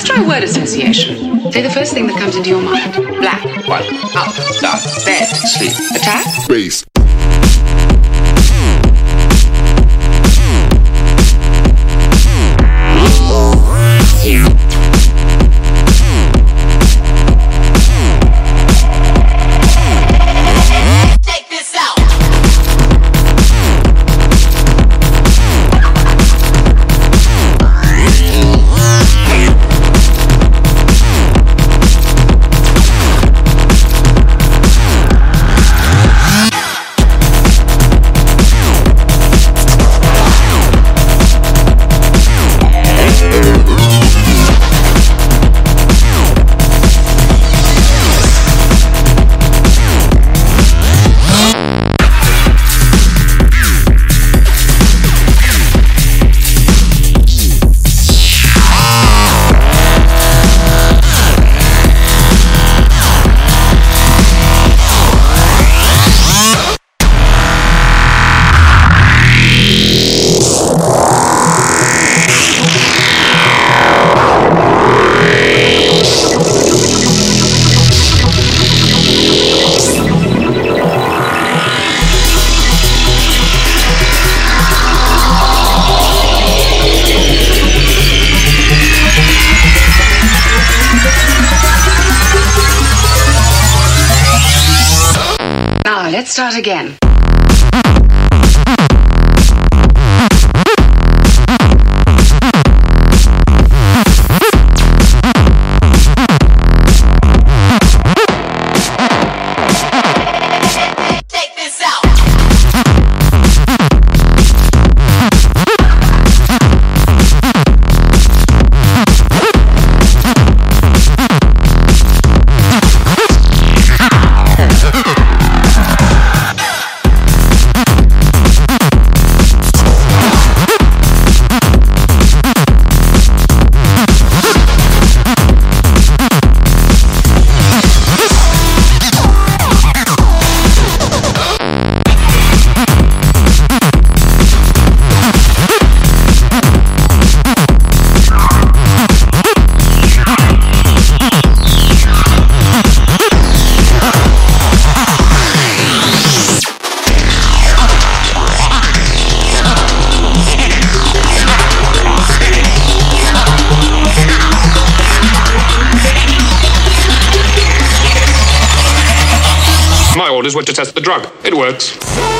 Let's try word association. Say the first thing that comes into your mind. Black. White. Up. Down. Bed. Sleep. Attack. Bass. Let's start again. Orders were to test the drug. It works.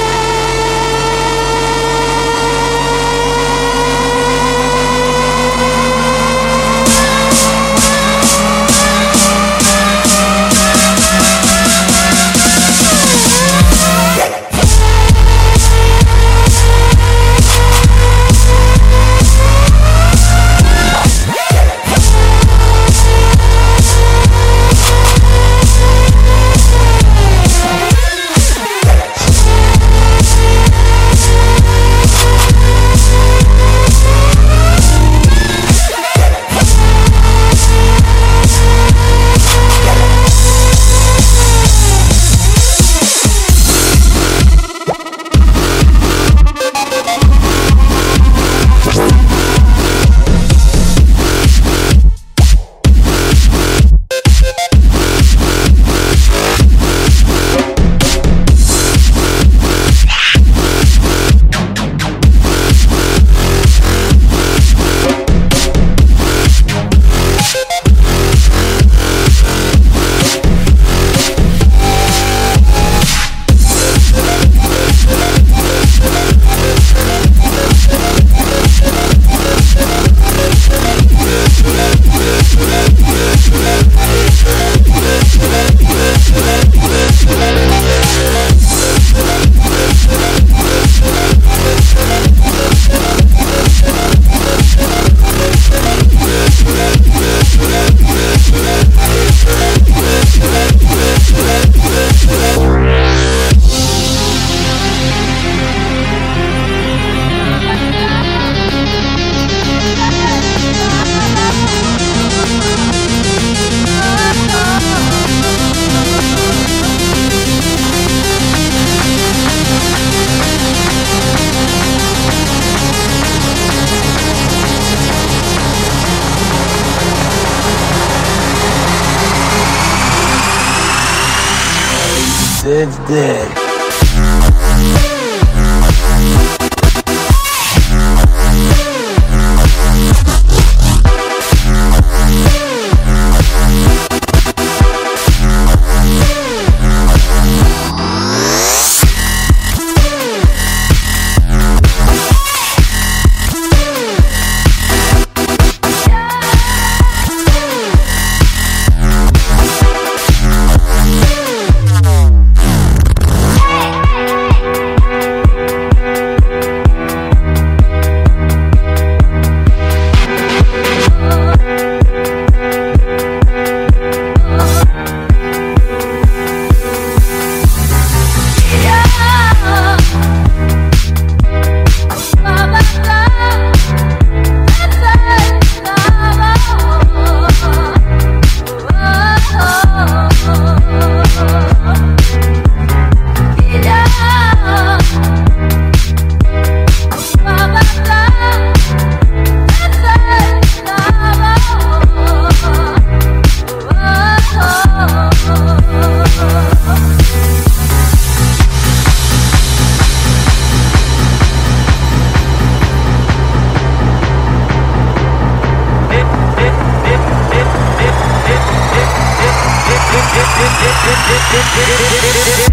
It's dead.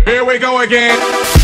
Here we go again.